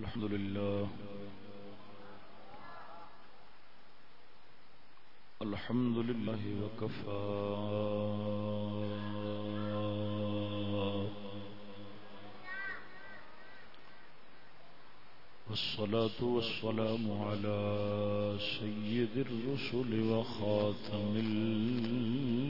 الحمد لله. الحمد لله وكفى. والصلاة والسلام على سيد الرسل وخاتم الأنبياء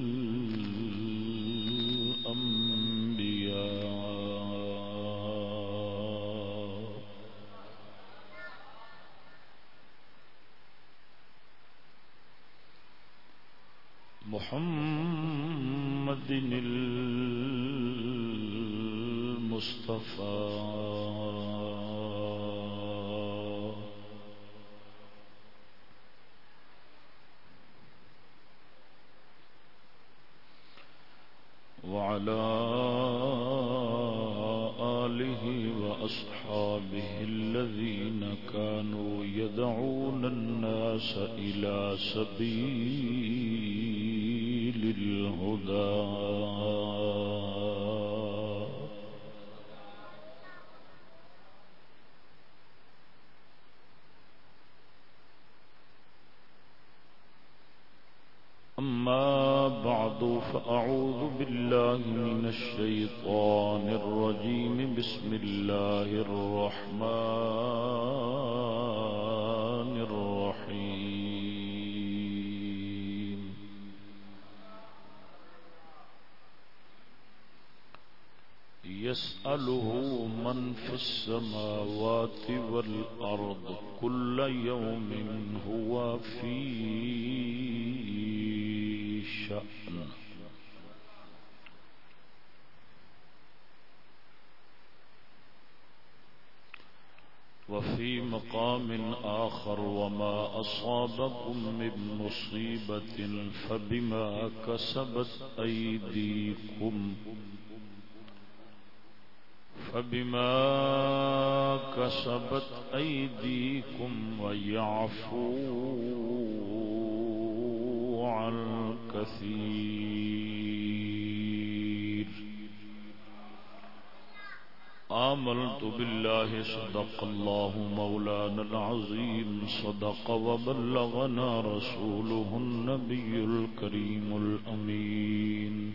السماوات والأرض كل يوم هو في شأن. وفي مقام آخر وما أصابكم من مصيبة فبما كسبت أيديكم فبما كسبت أيديكم ويعفو عن كثير. آمنت بالله، صدق الله مولانا العظيم، صدق وبلغنا رسوله النبي الكريم الأمين.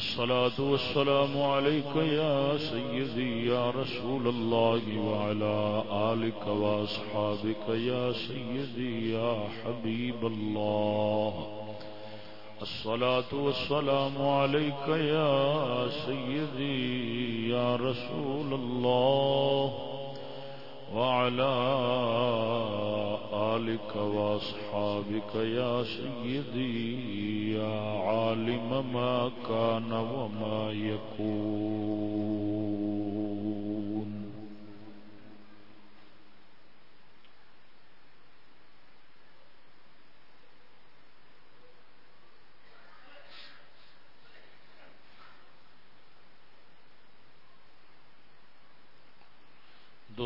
الصلاة والسلام عليك يا سيدي يا رسول الله وعلى آلك وأصحابك يا سيدي يا حبيب الله. الصلاة والسلام عليك يا سيدي يا رسول الله وعلى آلك وأصحابك يا سيدي يا عالم ما كان وما يكون.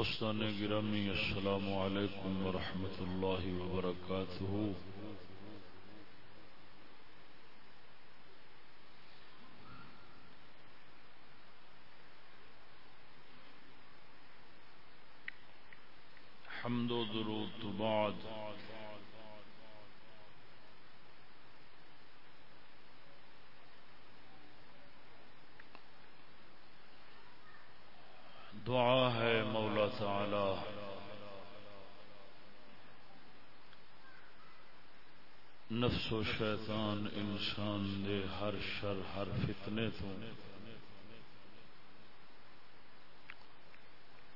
دوستان گرامی السلام علیکم ورحمۃ اللہ وبرکاتہ۔ حمد و درود بعد دعا ہے مولا تعالی نفس و شیطان انسان دے ہر شر، ہر فتنے تو۔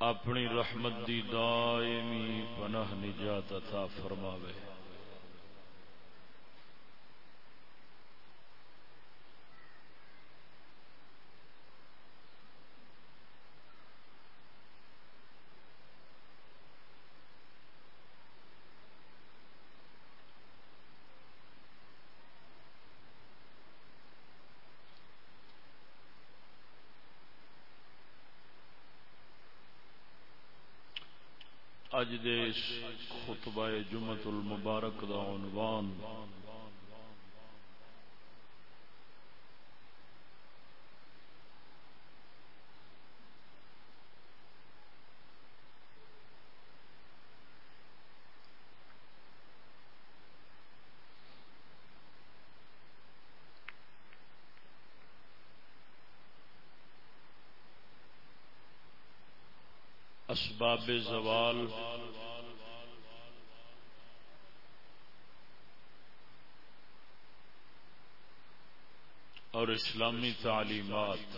اپنی رحمت دی دائمی پناہ نجات عطا فرماوے۔ اج دے خطبہ جمعت المبارک دا عنوان۔ اسباب زوال اور اسلامی تعلیمات۔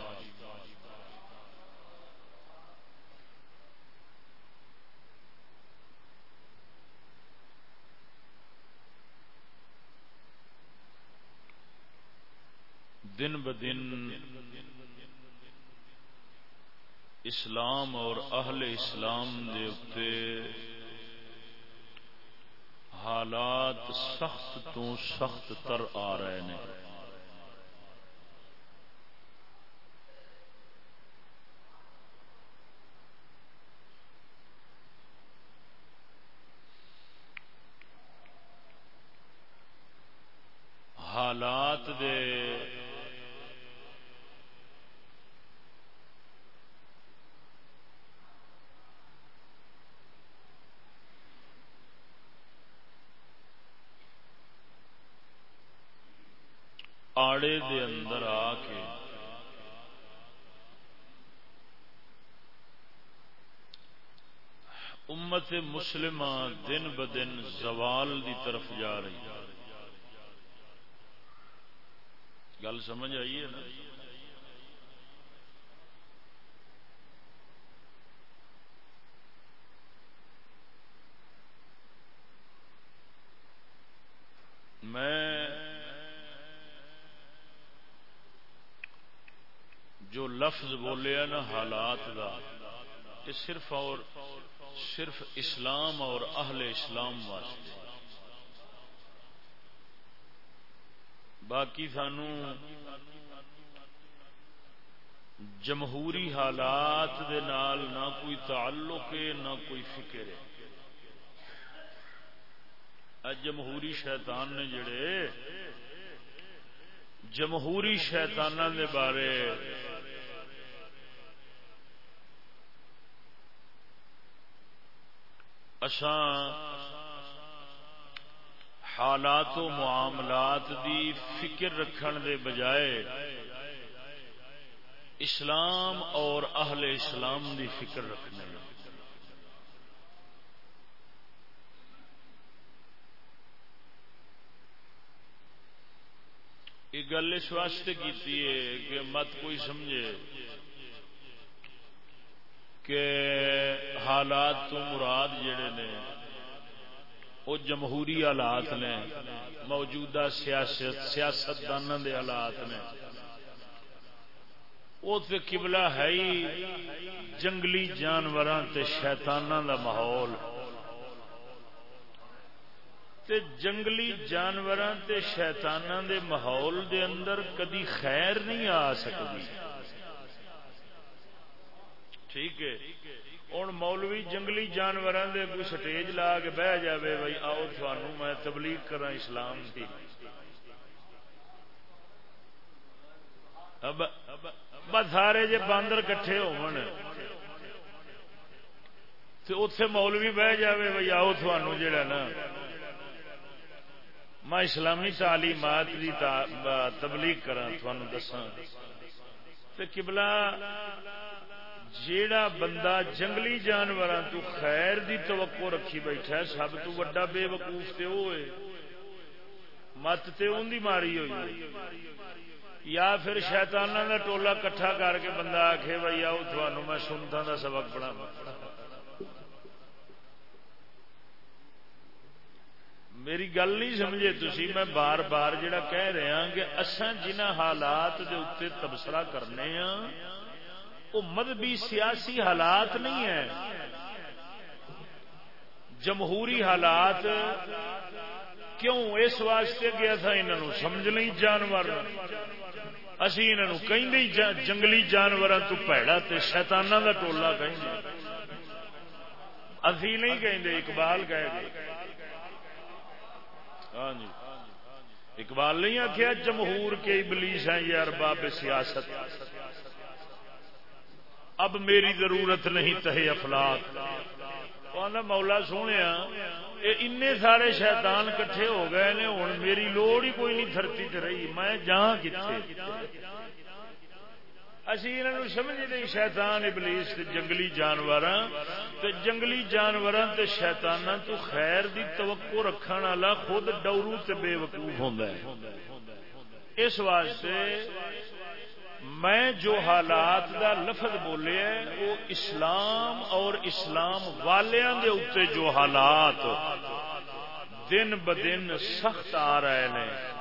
دن بدن اسلام اور اہل اسلام دے حالات سخت تو سخت تر آ رہے ہیں حالات دے آڑے دے اندر آ کے امت مسلمہ دن بدن زوال دی طرف جا رہی گل سمجھ آئیے نا؟ میں جو لفظ بولیا نا حالات دا یہ صرف اور صرف اسلام اور اہل اسلام واسطے۔ باقی سانو جمہوری حالات دے نال نہ کوئی تعلق ہے، نہ کوئی فکر ہے۔ جمہوری شیطان نے جڑے، جمہوری شیطانہ دے بارے حالات و معاملات دی فکر رکھن دے بجائے اسلام اور اہل اسلام دی فکر رکھنے یہ گل اس واسطے کی کہ مت کوئی سمجھے کہ حالات تو مراد جڑے نے، وہ جمہوری حالات نے، موجودہ سیاست سیاست دان دے حالات نے۔ وہ قبلہ ہے ہی جنگلی جانوراں تے شیطاناں دا ماحول۔ تے جنگلی جانوراں تے شیطاناں دے ماحول دے اندر کدی خیر نہیں آ سکتی۔ ٹھیک ہے۔ ہوں مولوی جنگلی جانوروں دے کوئی سٹیج لا کے بہ جائے بھائی، آؤ تھانوں میں تبلیغ کرا اسلام کی سارے جی باندر کٹھے اتے مولوی بہ جائے بھائی، آؤ تھانوں جڑا نا۔ میں اسلامی تعلیمات کی تبلیغ کرا تھانوں دساں۔ قبلہ جیڑا بندہ جنگلی جانور تو خیر دی توقع رکھی بیٹھا ہے، سب تو وڈا بے وقوف تے ہوئے مت تے ان دی ماری ہوئی یا پھر شیطانہ دا ٹولا کٹھا کر کے بندہ آکھے بھائی آؤ تھانوں میں سنتا دا سبق پڑھا میری گل نہیں سمجھے تھی میں بار بار جڑا کہہ رہا ہاں کہ اساں جنہ حالات دے اتنے تبصرہ کرنے ہاں وہ مذہبی سیاسی حالات نہیں ہے جمہوری حالات کیوں؟ اس واسطے گیا تھا انہوں سمجھ نہیں جانور۔ اسی انہوں کہیں جنگلی جانوروں تو پیڑا تے شیطانہ دا ٹولا کہیں ابھی نہیں کہیں اقبال کہہ گئے ہاں جی۔ اقبال نہیں آخیا جمہور کے ابلیس ہیں یہ ارباب سیاست۔ اب میری ضرورت نہیں تہ افلاق مولا سونے ان سارے شیطان کٹھے ہو گئے نے ہوں میری لوڑ ہی کوئی نہیں دھرتی چ رہی، میں جہاں کتنے اسی انہوں سمجھتے شیطان ابلیس جنگلی جانور جنگلی جانور شیتان تو خیر دی توقع رکھنے والا خود ڈورو تے بے وقوف ہوں اس واسطے میں جو حالات دا لفظ بولے وہ اسلام اور اسلام والیاں دے اتنے جو حالات دن بدن سخت آ رہے ہیں،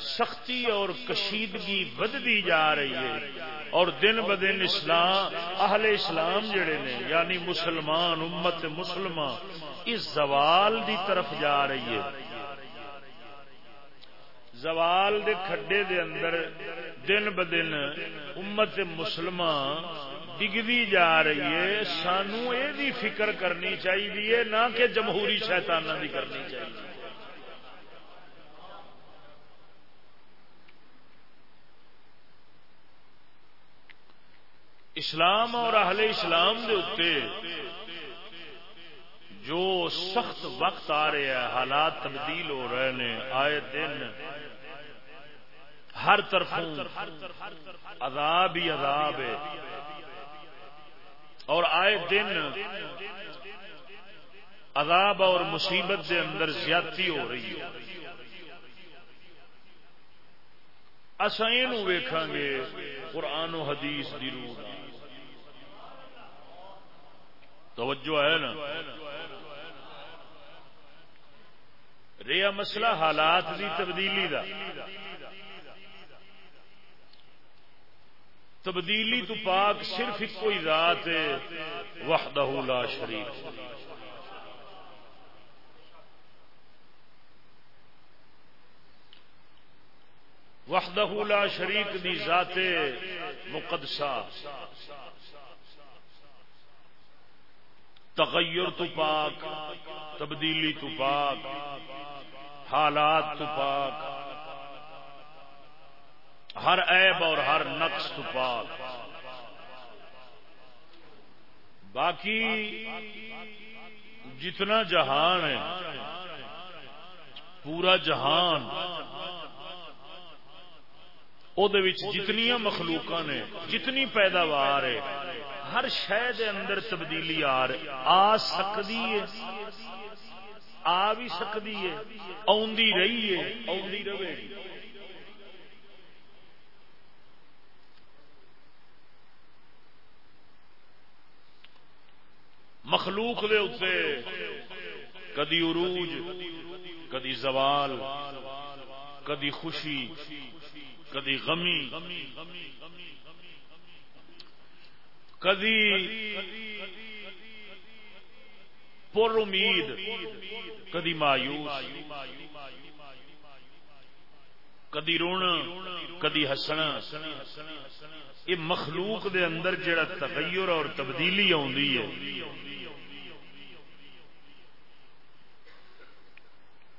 سختی اور کشیدگی بدتی جا رہی ہے۔ اور دن بدن اسلام، اہل اسلام جڑے نے یعنی مسلمان، امت مسلمان اس زوال دی طرف جا رہی ہے۔ زوال دے کھڈے دے اندر دن بدن امت مسلمان ڈگتی جا رہی ہے، سانو یہ فکر کرنی چاہیے نہ کہ جمہوری شیطانہ دی کرنی چاہیے اسلام اور اہل اسلام دے اتے جو سخت وقت آ رہے ہیں، حالات تبدیل ہو رہے ہیں، آئے دن ہر طرف عذاب ہی عذاب ہے۔ اور آئے دن عذاب اور مصیبت کے اندر زیادتی ہو رہی ہے۔ اصا یہ گے قرآن و حدیث دی روح توجہ ہے نا؟ ریا مسئلہ حالات دی تبدیلی دا۔ تبدیلی تو پاک صرف ایک کوئی ذات ہے، وحدہ لا شریف وحدہ لا شریک دی ذات مقدسہ۔ تغیر تو پاک، تبدیلی تو پاک، حالات تو پاک۔ ہر عیب اور ہر نقص پاک۔ باقی جتنا جہان ہے، پورا جہان جتنی مخلوق نے، جتنی پیداوار ہے، ہر شہ اندر تبدیلی آ آ سکتی ہے، آ بھی سکتی ہے آدھی رہی ہے آدھی رہے گی۔ مخلوق دے اتنے کدی عروج، کدی زوال، کدی خوشی، کدی غمی، کدی پر امید، کدی مایوس، کدی رونا کدی ہسنا. یہ مخلوق دے اندر جڑا تغیر اور تبدیلی آدھی ہے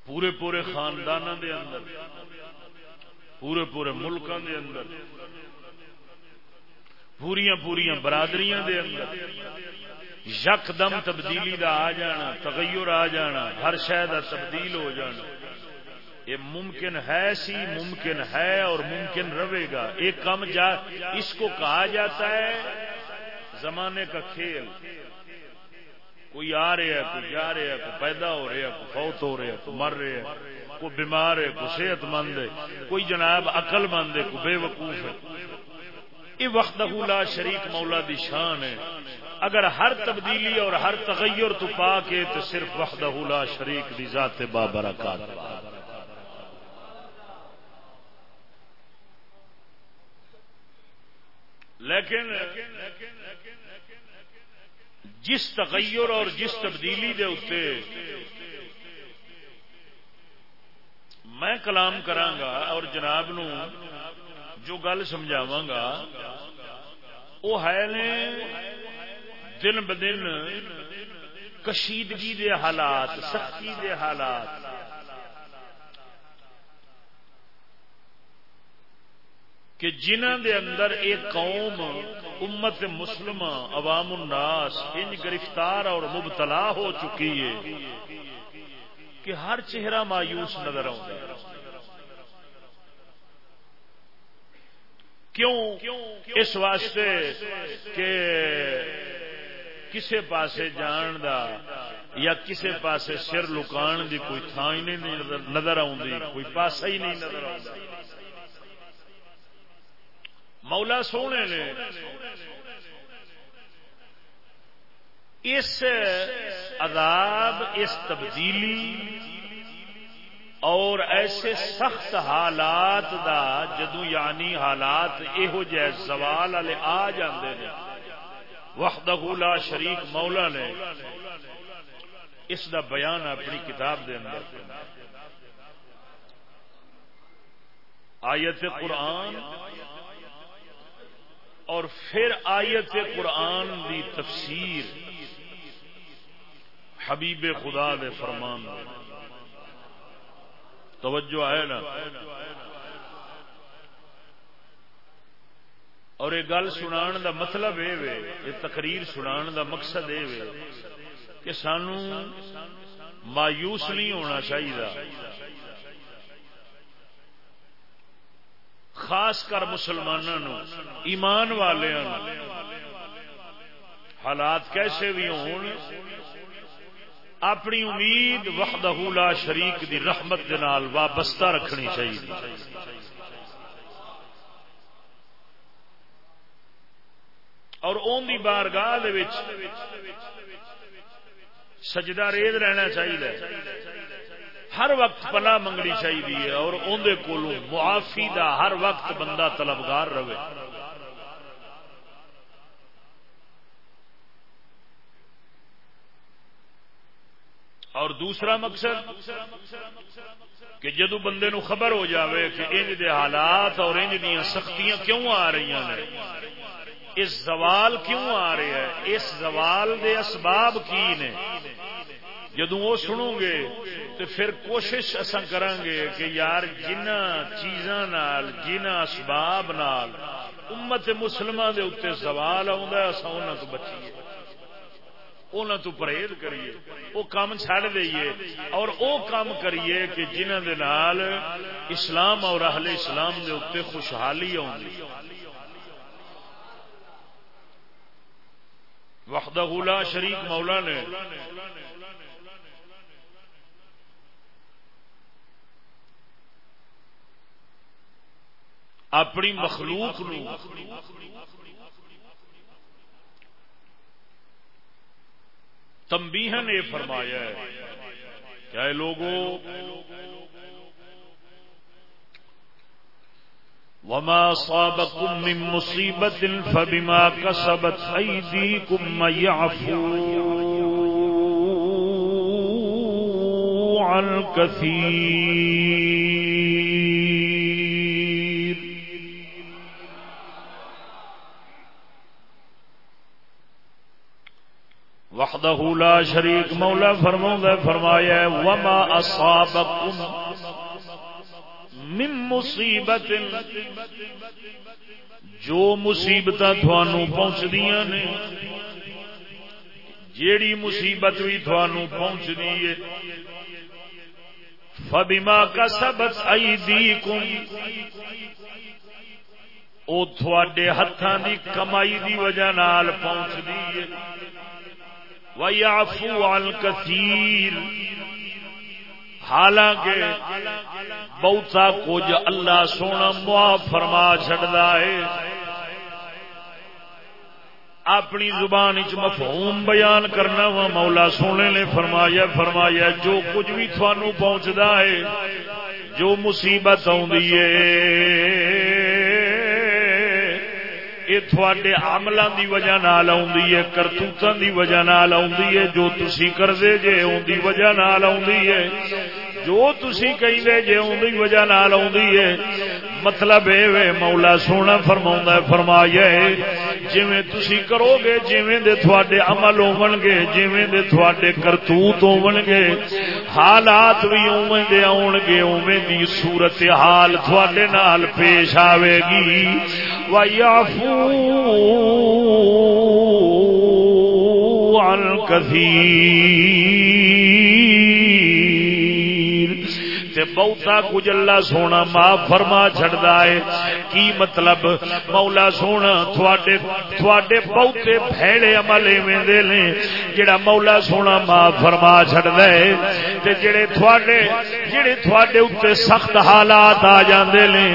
پورے پورے خاندان دے اندر، پورے پورے ملکوں دے اندر پوریا پوریا برادریاں دے اندر، یک دم تبدیلی دا آ جانا، تغیر آ جانا، ہر شہ تبدیل ہو جانا۔ یہ ممکن ہے سی، ممکن ہے اور ممکن رہے گا۔ ایک کم جا، اس کو کہا جاتا ہے، زمانے کا کھیل۔ کوئی آ رہے ہے، کوئی جا رہے ہے، کوئی پیدا ہو رہے ہے، کوئی فوت ہو رہے ہے، کوئی مر رہے ہے، کوئی بیمار ہے، کوئی صحت مند ہے، کوئی جناب عقل مند ہے، کوئی بے وقوف ہے۔ یہ وقت لا شریک مولا دی شان ہے۔ اگر ہر تبدیلی اور ہر تغیر تو پا کے تو صرف وقت لا شریک دی ذات بابرکات۔ لیکن جس تغیر اور جس تبدیلی دے اتے میں کلام کرانگا اور جناب نو جو گل سمجھاوا گا وہ ہے نے دن بدن کشیدگی دے حالات، سختی دے حالات کہ جنہ دے اندر ایک قوم، امت مسلمہ، عوام الناس ان گرفتار اور مبتلا ہو چکی ہے کہ ہر چہرہ مایوس نظر آتا کیوں؟ اس واسطے کہ کسے پاسے جان دا یا کسے پاسے سر لکان دی کوئی تھان ہی نہیں نظر آئی کوئی پاسا ہی نہیں نظر آ مولا سونے نے اس عذاب، اس تبدیلی اور ایسے سخت حالات دا جدو یعنی حالات یہو جہ سوال والے آ جاندے نے۔ وحدہ لا شریک مولا نے اس دا بیان اپنی کتاب دے اندر۔ آیت قرآن اور پھر آیت قرآن دی تفسیر حبیب خدا دے فرمان توجہ ہے نا؟ اور یہ گل سنا دا مطلب یہ تقریر سنا دا مقصد یہ کہ سانو مایوس نہیں ہونا چاہیے خاص کر مسلمانوں ایمان والوں حالات کیسے بھی ہون، اپنی امید وحدہ لا شریک دی رحمت دے نال وابستہ رکھنی چاہیے۔ اور اون دی بارگاہ دے وچ سجدہ ریز رہنا چاہیے۔ ہر وقت پناہ منگنی چاہیے اور اندر کولو معافی دا ہر وقت بندہ طلبگار رہے۔ اور دوسرا مقصد کہ جدو بندے نو خبر ہو جاوے کہ انج دے حالات اور انج دیا سختیاں کیوں آ رہی ہیں اس زوال کیوں آ رہے ہیں اس زوال دے اسباب کی نے؟ جدو وہ سنو گے تو پھر کوشش اصا کریں گے کہ یار جنہ چیزاں نال، جنہ اسباب نال امت مسلمان دے اتنے سوال زوال آ تو بچیے۔ تو پرہیز کریے۔ وہ کام چڑ دئیے۔ اور وہ کام کریے کہ جنہ دے نال اسلام اور اہل اسلام دے اتنے خوشحالی آئی وحدہ لا شریک مولا نے اپنی مخلوق نو۔ تمبیہن نے فرمایا ہے کیا لوگوں وما صابكم من مصيبة فبما كسبت أيديكم يعفو عن كثير وحدہ لا شریک مولا فرما فرمایا وما اصابکم من مصیبت جو مصیبت تھانو پہنچ دیا نے، جیڑی مصیبت بھی تھانو پہنچ دی فبما کسبت ایدیکم او تھوڑے ہتھاں دی کمائی دی وجہ نال پہنچ دی وَيَعْفُو عَنْ كَثِيرٍ۔ حالانکہ بہتا کچھ اللہ سونا معاف فرما چڑھتا ہے۔ اپنی زبان چ مفہوم بیان کرنا وا مولا سونے نے فرمایا فرمایا، جو کچھ بھی تھانوں پہنچتا ہے، جو مصیبت آئی یہ تھوڑے عملوں دی وجہ نال آئی ہے، کرتوتوں دی وجہ نال آئی ہے، جو تسی کرتے جے ان دی وجہ نال آئی ہے۔ جو تسی کہیں جے ان دی وجہ نال آئی ہے مطلب اے مولا سونا فرما فرمایا جی تھی کرو گے جیویں دے تھوڑے عمل ہون گے جیویں دے تھوڑے کرتوت ہون گے حالات بھی اویں دے آن گے اویں دی صورت حال تھوڑے نال پیش آئے گی۔ ويعفو عن كثير۔ تے بہتا کچھ اللہ سونا معاف فرما چھڑدا ہے۔ کی مطلب؟ مولا سونا، تھوڑے تھوڑے بہتے بھڑے عمل ایویں دے لیں، جڑا مولا سونا معاف فرما چڑھتا ہے، تے جڑے تھوڑے جڑے تھوڑے اوتے سخت حالات آ جاندے نے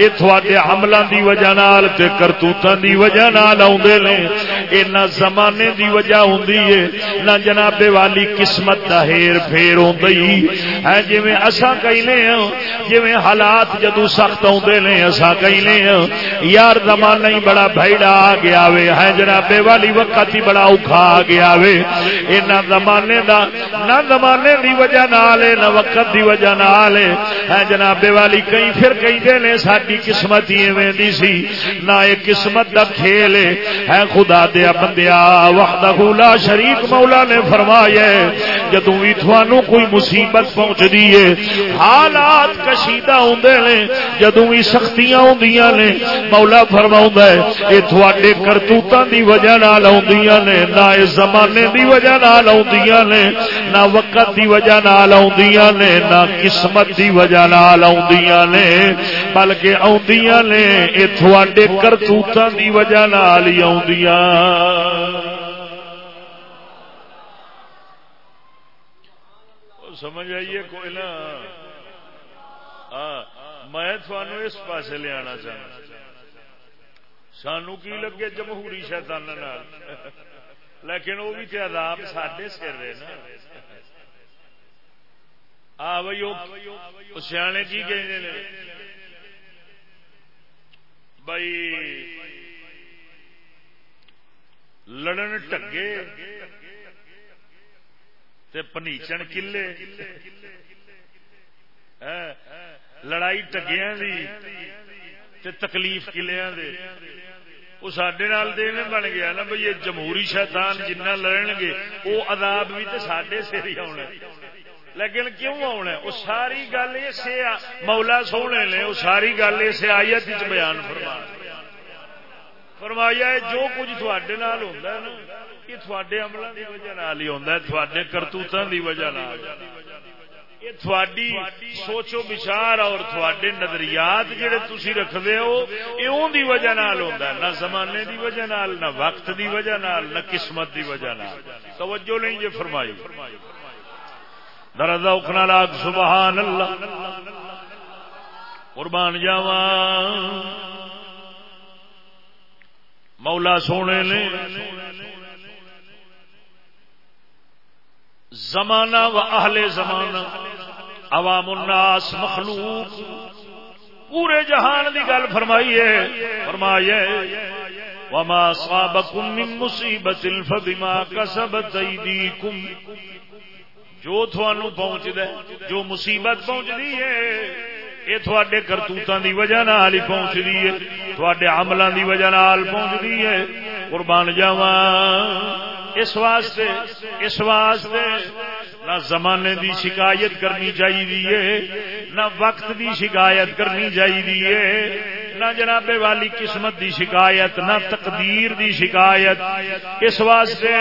اے تھوڑے عملاں دی وجہ نال تے کرتوتاں دی وجہ نال اوندے نے اے نہ زمانے دی وجہ ہوندی ہے، نہ جناب والی قسمت دا ہیر پھیر ہوندی۔ ہے جویں اساں کہنے ہاں جویں حالات جدو سخت آدھے نے اصا کہنے ہاں یار زمانہ ہی بڑا بھڑا آ گیا وے۔ ہے جناب والی وقت ہی بڑا اوکھا آ گیا وے۔ یہ نہ زمانے دا، نہ زمانے دی وجہ نال نہ وقت دی وجہ نال ہے۔ جناب والی کئی پھر کہیں نے ساری قسمت ہی ایویں دی سی۔ نہ یہ قسمت دا کھیل ہے۔ خدا دیا بندیا، وحدہ لا شریک مولا نے فرمایا جدوں بھی تھانوں کوئی مصیبت پہنچ دی ہے، حالات کشیدہ ہوندے نے۔ جدوں بھی سختیاں ہوندی ہوندیاں نے مولا فرماوندا ہے اے تھوڑے کرتوتاں دی وجہ نال اوندیاں نے نہ اس زمانے دی وجہ نال اوندیاں نے نہ وقت دی وجہ نال اوندیاں نے نہ قسمت دی وجہ نال اوندیاں نے بلکہ اوندیاں نے اے تھوڑے کرتوتاں دی وجہ نال ہی اوندیاں سمجھ آئیے کوئی نہ میں تھانو اس پاس لیا چاہنا سانو کی لگے جمہوری شیطان لیکن وہ بھی عذاب سڈے سر رہے نا۔ آ بھائی سیانے کی کہ بھائی لڑن ٹگے پنیچن کلے۔ ہاں۔ لڑائی ٹگیا تکلیف کلیا وہ سڈے نال بن گیا نا بھائی جمہوری شیطان جنہ لڑن گے وہ عذاب بھی تو سڈے سر ہی آنا لیکن کیوں آنا وہ ساری گل اسے مولا سونے نے وہ ساری گل اسے آیت بیان فرما فرمایا جو کچھ تھوڑے ہوتا ہے نا یہ تھوڑے عملوں کی وجہ ہی ہوتا ہے تھوڑے کرتوتوں کی وجہ یہ تھوڑی سوچو بچار اور تھوڑے نظریات جڑے تھی رکھتے ہو یہ دی وجہ نال ہوتا ہے، نہ زمانے دی وجہ نال، نہ وقت دی وجہ نال، نہ قسمت دی وجہ نال۔ توجہ نہیں جی فرمائی۔ درد اکنا لاگ سبحان اللہ قربان جاوا مولا سونے نے زمانہ و اہل زمانہ، عوام الناس، مخلوق، پورے جہان کی گل فرمائی ہے فرمائی وما صابكم من مصیبت فبما كسبت ايديكم جو تھانو پہنچ دے جو مصیبت پہنچ دی ہے، یہ تھوڑے کرتوتوں دی وجہ نال ہی پہنچ دی ہے، تھوڑے عملوں دی وجہ نال پہنچ دی ہے۔ قربان جاواں۔ اس واسطے اس واسطے نہ زمانے دی شکایت کرنی چاہیے، نہ وقت دی شکایت کرنی چاہیے۔ نہ جناب والی قسمت دی شکایت، نہ تقدیر دی شکایت۔ اس واسطے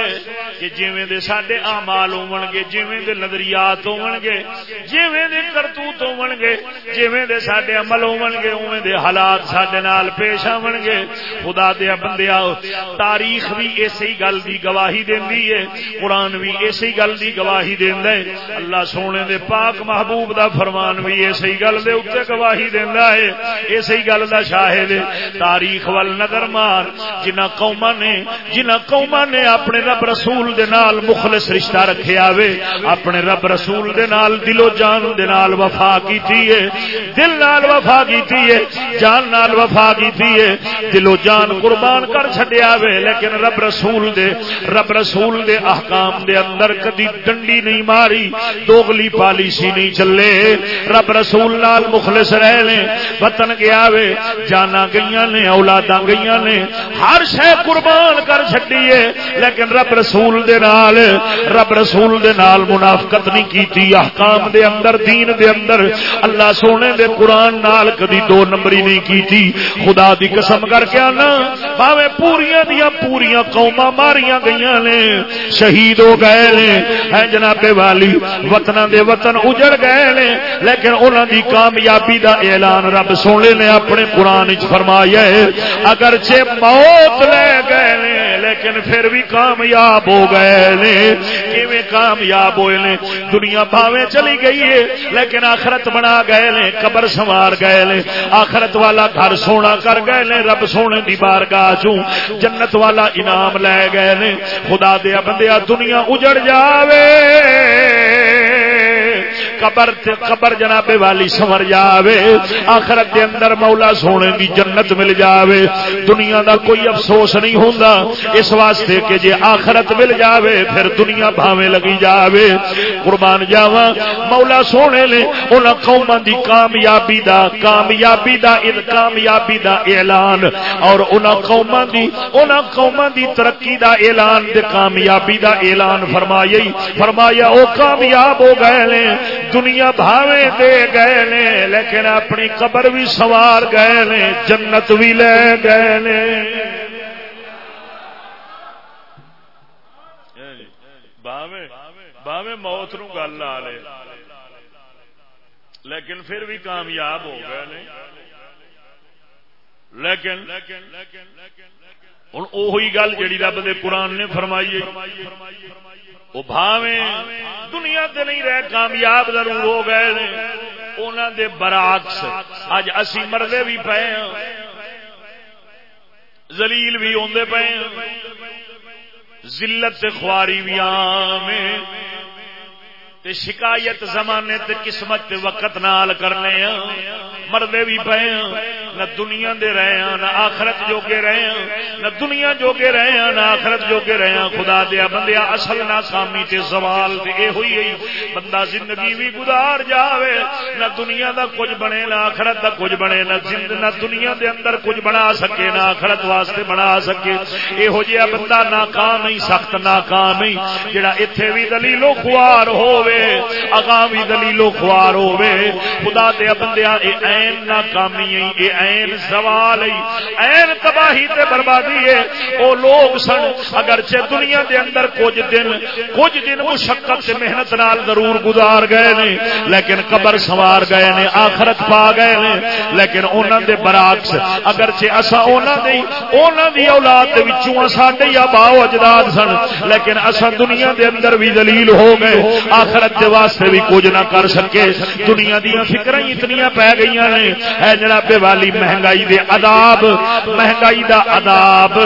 کہ جیویں دے ساڈے اعمال ہون گے، جیویں دے نظریات ہون گے، جیویں دے کرتوت ہون گے، جیویں دے ساڈے عمل ہون گے، اوویں دے حالات ساڈے نال پیش آون گے۔ خدا دے بندیا تاریخ بھی اسی گل دی گواہی دیندی ہے، قرآن بھی اسی گل دی گواہی دیندا ہے۔ اللہ سونے دے پاک محبوب دا فرمان بھی اسی گل دے اوتے گواہی دیندا ہے۔ اسی گل دا پہ شاہد، تاریخ وال نظر مار۔ جنہ قوما نے جنہ قوما نے اپنے رب رسول دے نال مخلص رشتہ رکھے آوے، اپنے رب رسول دے نال دل و جان دے نال وفا کیتی ہے۔ دل نال وفا کیتی ہے، جان نال وفا کیتی ہے۔ دل و جان قربان کر چھڈیا وے لیکن رب رسول دے رب رسول دے احکام دے اندر کدی ڈنڈی نہیں ماری، دوغلی پالیسی نہیں چلے۔ رب رسول نال مخلص رہ لے وطن گیا وے جانا گئی نے، اولاداں گئی نے۔ ہر شے قربان کر چھڈیے، لیکن رب رسول دے نال، رب رسول دے نال منافقت نہیں کیتی۔ احکام دے اندر، دین دے اندر۔ اللہ سونے دے قرآن نال کدی دو نمبری نہیں کیتی۔ خدا دی قسم کر کے آنا۔ باوے پوریاں دیا پوریاں قوما ماریاں گئی نے۔ شہید ہو گئے نے۔ ہے جناب والی وطن دے وطن اجڑ گئے نے۔ لیکن انہوں دی کامیابی دا اعلان رب سونے نے اپنے قرآن فرمایا ہے اگرچہ موت لے گئے نے، لیکن پھر بھی کامیاب ہو گئے نے۔ کیویں کامیاب ہوئے نے؟ دنیا بھاویں چلی گئی ہے، لیکن آخرت بنا گئے نے، قبر سوار گئے نے۔ آخرت والا گھر سونا کر گئے نے، رب سونے دی بارگاہ چوں جنت والا انعام لے گئے نے۔ خدا دیا بندیا دنیا اجڑ جاوے۔ قبر تے قبر جناب والی سمر جاوے، آخرت دے اندر مولا سونے دی جنت مل جاوے۔ دنیا دا کوئی افسوس نہیں ہوندا، اس واسطے کہ جے آخرت مل جاوے، پھر دنیا بھاویں لگی جاوے۔ قربان جاواں، مولا سونے نے انہاں قوماں دی کامیابی دا کامیابی دا ان کامیابی دا اعلان۔ اور انہاں قوماں دی، انہاں قوماں دی ترقی دا اعلان، دے کامیابی دا اعلان فرمایا فرمایا، او کامیاب ہو گئے نے دنیا بھاوے دے گئے نے، لیکن اپنی قبر بھی سوار گئے نے، جنت بھی لے گئے نے۔ باوے موت نو گل لا لے لیکن پھر بھی کامیاب ہو گئے نے۔ لیکن ہوں اہی گل جیڑی رب دے قرآن نے فرمائی وہ بھاوے دنیا تے نہیں رہ کامیاب ضرور ہو گئے انہوں دے براکس اج اسی مردے بھی پے زلیل بھی آدھے پے ذلت خواری بھی آم تے شکایت زمانے تے قسمت تے وقت نال کرنے ہاں۔ مردے بھی پے ہاں۔ نہ دنیا دے رہے ہیں نہ آخرت جوگے رہے ہیں نہ دنیا جوگے رہے ہیں نہ آخرت جوگے رہے ہیں خدا دیا بندیا اصل نہ سامی تے سوال تے اے ہوئی ہے بندہ زندگی بھی گزار جاوے، نہ دنیا دا کچھ بنے، نہ آخرت دا کچھ بنے۔ نہ زند، نہ دنیا دے اندر کچھ بنا سکے، نہ آخرت واسطے بنا سکے۔ اے ہو جیا بندہ ناکام ہی، سخت ناکام ہی، جڑا ایتھے بھی دلیلو خوار ہووے ہوے اگاں دلیلو خوار ہوے خدا دے بندیا اے عین ناکامی اے عین زوال ہے، عین تباہی تے بربادی ہے۔ او لوگ سن، اگرچہ دنیا دے اندر کچھ دن کچھ دن مشقت تے محنت نال ضرور گزار گئے نے، لیکن قبر سوار گئے نے، آخرت پا گئے نے۔ لیکن انہاں دے برعکس، اگرچہ اسا انہاں دی انہاں دی اولاد دے وچوں ساڈے یا باو اجداد سن، لیکن اسا دنیا دے اندر بھی ذلیل ہو گئے۔ آخر آخرت دے واسطے بھی کچھ نہ کر سکے۔ دنیا دیا فکر اتنی پی گئی نے ہے جناب والی مہنگائی دے عذاب، مہنگائی دا عذاب،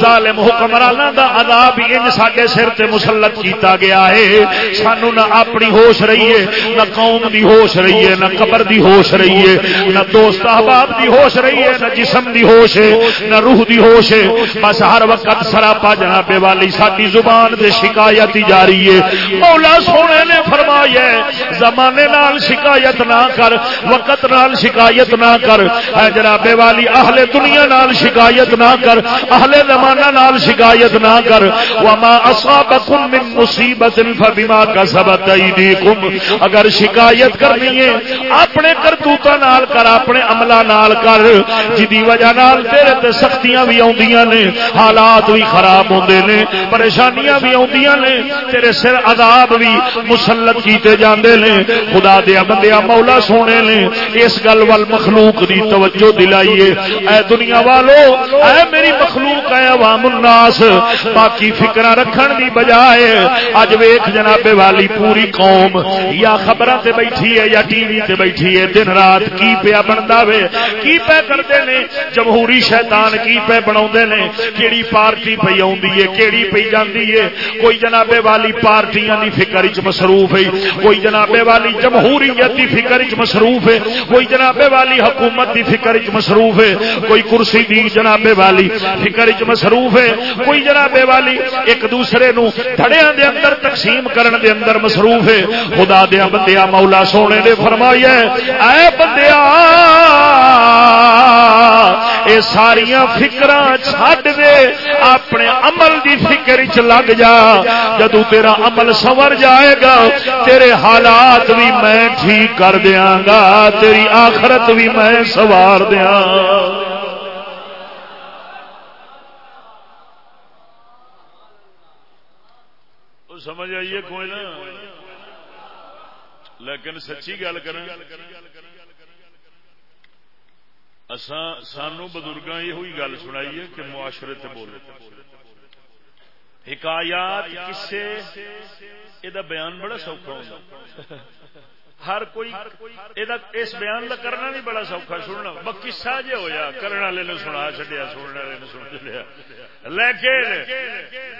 ظالم حکمران دا عذاب ان سڈے سر تے مسلط کیتا گیا ہے۔ سانو نہ اپنی ہوش رہی ہے، نہ قوم دی ہوش رہی ہے، نہ قبر دی ہوش رہی ہے، نہ دوست احباب دی ہوش رہی ہے، نہ جسم دی ہوش ہے، نہ روح دی ہوش ہے۔ بس ہر وقت سراپا جناب والی ساری زبان دے شکایت ہی جاری ہے۔ مولا سونے نے فرمایا زمانے نال شکایت نہ کر، وقت نال شکایت نہ کر، اے جناب والی اہل دنیا نال شکایت نہ کر، اہل زمانہ نال شکایت نہ کر، وما اصابکم من مصیبت فبما کسبت ایدیکم، اگر شکایت کرنی ہے، اپنے کرتوتاں نال کر، اپنے عملاں نال کر، جدی وجہ نال تیرے تے سختیاں بھی اوندیاں نے، حالات بھی خراب ہوندے نے، پریشانیاں بھی اوندیاں نے، تیرے سر عذاب بھی مسلط کیتے جاندے نے، خدا دیا بندیا مولا سونے نے، اس گل وال مخلوق دی توجہ دلائیے۔ اے دنیا والو، اے میری مخلوق ہے عوام الناس، باقی فکر رکھن دی بجائے اج ویخ جناب والی پوری قوم، یا خبر سے بیٹھی ہے، یا ٹی وی سے بیٹھی ہے، دن رات کی پیا بنتا وے، کی پہ کرتے نے؟ جمہوری شیطان کی پہ بنا نے؟ کیڑی پارٹی پی آئی کیڑی پی جاتی ہے؟ کوئی جنابے والی پارٹیاں دی فکر چ مصروف ہے۔ کوئی جنابے والی جمہوریت دی فکر چ مصروف ہے، کوئی جنابے والی حکومت دی فکر چ مصروف ہے، کوئی کرسی دی جنابے والی فکر چ مصروف ہے، کوئی جنابے والی ایک دوسرے نو دھڑیاں دے اندر تقسیم کرن دے اندر مصروف ہے۔ خدا دیا بندیا مولا سونے نے فرمایا اے بندیا اے ساریاں فکر چھڈ دے، اپنے عمل دی فکر چ لگ جا۔ جدو تیرا عمل سنور جائے گا تیرے حالات بھی میں ٹھیک کر دیا گا، تیری آخرت بھی میں سوار دیا سمجھ آئیے کوئی نا؟ لیکن سچی گل کر سانو بزرگ یہ گل سنائی ہے کہ معاشرے سے بولے حکایات کسے یہ بیان بڑا سوکھا ہوتا ہر کوئی اس بیان کا کرنا نہیں بڑا سوکھا سننا کسا جہ ہوا کرنے والے نے سنا چڈیا سننے والے نے سن چلیا لیکن